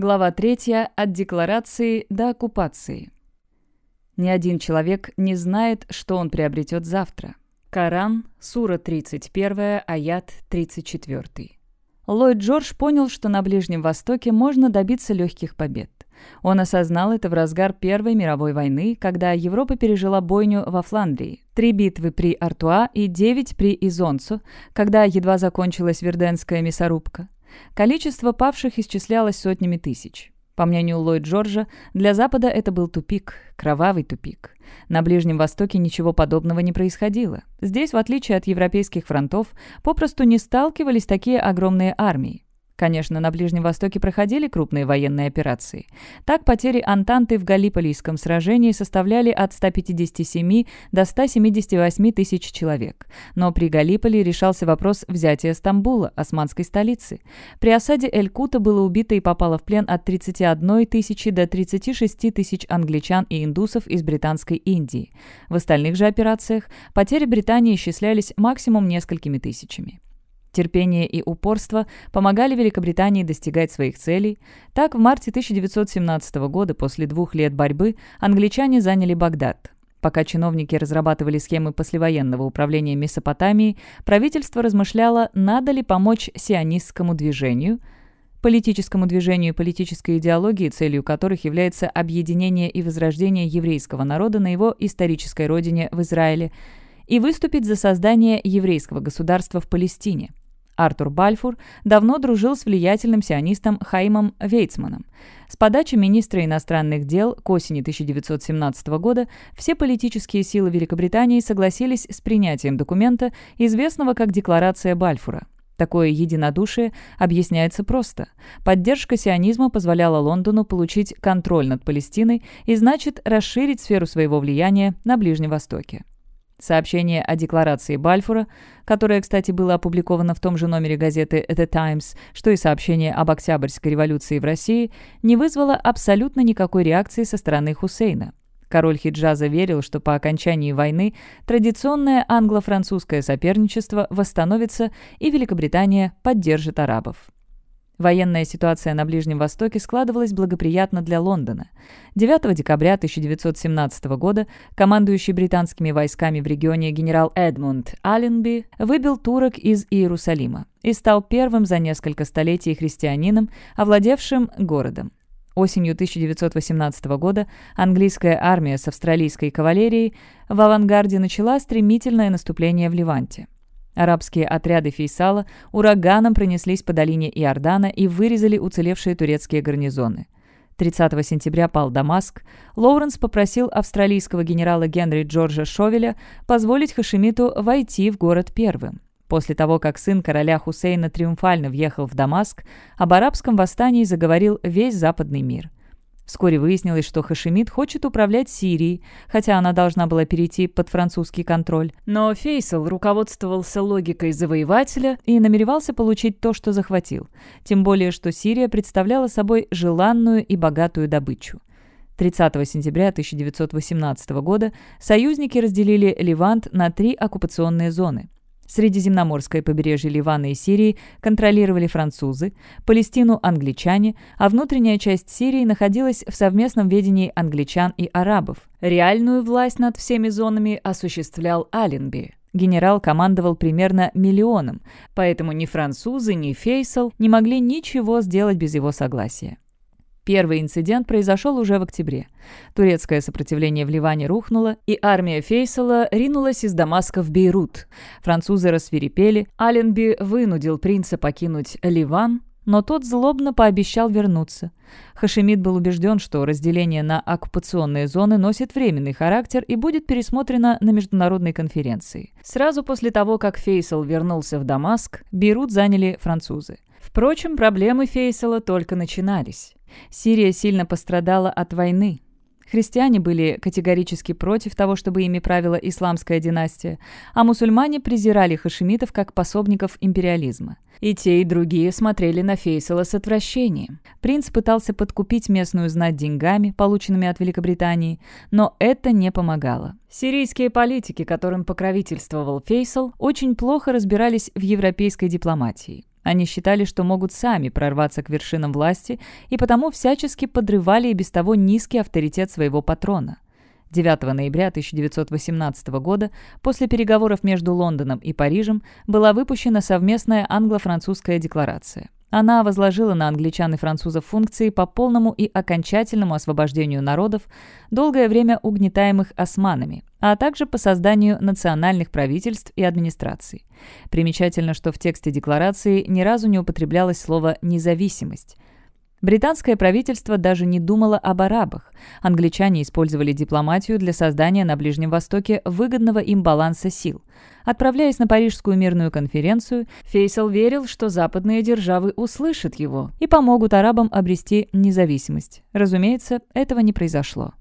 Глава 3. От декларации до оккупации. Ни один человек не знает, что он приобретет завтра. Коран, сура 31, аят 34. Ллойд Джордж понял, что на Ближнем Востоке можно добиться легких побед. Он осознал это в разгар Первой мировой войны, когда Европа пережила бойню во Фландрии, три битвы при Артуа и девять при Изонцу, когда едва закончилась Верденская мясорубка. Количество павших исчислялось сотнями тысяч. По мнению Ллойд Джорджа, для Запада это был тупик, кровавый тупик. На Ближнем Востоке ничего подобного не происходило. Здесь, в отличие от европейских фронтов, попросту не сталкивались такие огромные армии. Конечно, на Ближнем Востоке проходили крупные военные операции. Так, потери Антанты в Галиполийском сражении составляли от 157 до 178 тысяч человек. Но при Галиполи решался вопрос взятия Стамбула, османской столицы. При осаде Эль-Кута было убито и попало в плен от 31 тысячи до 36 тысяч англичан и индусов из Британской Индии. В остальных же операциях потери Британии исчислялись максимум несколькими тысячами. Терпение и упорство помогали Великобритании достигать своих целей. Так, в марте 1917 года, после двух лет борьбы, англичане заняли Багдад. Пока чиновники разрабатывали схемы послевоенного управления Месопотамией, правительство размышляло, надо ли помочь сионистскому движению, политическому движению и политической идеологии, целью которых является объединение и возрождение еврейского народа на его исторической родине в Израиле, и выступить за создание еврейского государства в Палестине. Артур Бальфур давно дружил с влиятельным сионистом Хаймом Вейцманом. С подачи министра иностранных дел к осени 1917 года все политические силы Великобритании согласились с принятием документа, известного как Декларация Бальфура. Такое единодушие объясняется просто. Поддержка сионизма позволяла Лондону получить контроль над Палестиной и, значит, расширить сферу своего влияния на Ближнем Востоке. Сообщение о декларации Бальфура, которое, кстати, было опубликовано в том же номере газеты «The Times», что и сообщение об Октябрьской революции в России, не вызвало абсолютно никакой реакции со стороны Хусейна. Король Хиджаза верил, что по окончании войны традиционное англо-французское соперничество восстановится и Великобритания поддержит арабов. Военная ситуация на Ближнем Востоке складывалась благоприятно для Лондона. 9 декабря 1917 года командующий британскими войсками в регионе генерал Эдмунд Алленби выбил турок из Иерусалима и стал первым за несколько столетий христианином, овладевшим городом. Осенью 1918 года английская армия с австралийской кавалерией в авангарде начала стремительное наступление в Ливанте. Арабские отряды Фейсала ураганом пронеслись по долине Иордана и вырезали уцелевшие турецкие гарнизоны. 30 сентября пал Дамаск. Лоуренс попросил австралийского генерала Генри Джорджа Шовеля позволить Хашимиту войти в город первым. После того, как сын короля Хусейна триумфально въехал в Дамаск, об арабском восстании заговорил весь западный мир. Вскоре выяснилось, что Хашимид хочет управлять Сирией, хотя она должна была перейти под французский контроль. Но Фейсал руководствовался логикой завоевателя и намеревался получить то, что захватил. Тем более, что Сирия представляла собой желанную и богатую добычу. 30 сентября 1918 года союзники разделили Левант на три оккупационные зоны – Средиземноморское побережье Ливана и Сирии контролировали французы, Палестину – англичане, а внутренняя часть Сирии находилась в совместном ведении англичан и арабов. Реальную власть над всеми зонами осуществлял Аленби. Генерал командовал примерно миллионом, поэтому ни французы, ни Фейсал не могли ничего сделать без его согласия. Первый инцидент произошел уже в октябре. Турецкое сопротивление в Ливане рухнуло, и армия Фейсала ринулась из Дамаска в Бейрут. Французы рассверепели, Аленби вынудил принца покинуть Ливан, но тот злобно пообещал вернуться. Хашемид был убежден, что разделение на оккупационные зоны носит временный характер и будет пересмотрено на международной конференции. Сразу после того, как Фейсал вернулся в Дамаск, Бейрут заняли французы. Впрочем, проблемы Фейсала только начинались. Сирия сильно пострадала от войны. Христиане были категорически против того, чтобы ими правила исламская династия, а мусульмане презирали хашимитов как пособников империализма. И те, и другие смотрели на Фейсала с отвращением. Принц пытался подкупить местную знать деньгами, полученными от Великобритании, но это не помогало. Сирийские политики, которым покровительствовал Фейсал, очень плохо разбирались в европейской дипломатии. Они считали, что могут сами прорваться к вершинам власти, и потому всячески подрывали и без того низкий авторитет своего патрона. 9 ноября 1918 года, после переговоров между Лондоном и Парижем, была выпущена совместная англо-французская декларация. Она возложила на англичан и французов функции по полному и окончательному освобождению народов, долгое время угнетаемых османами, а также по созданию национальных правительств и администраций. Примечательно, что в тексте декларации ни разу не употреблялось слово «независимость». Британское правительство даже не думало об арабах. Англичане использовали дипломатию для создания на Ближнем Востоке выгодного им баланса сил. Отправляясь на Парижскую мирную конференцию, Фейсал верил, что западные державы услышат его и помогут арабам обрести независимость. Разумеется, этого не произошло.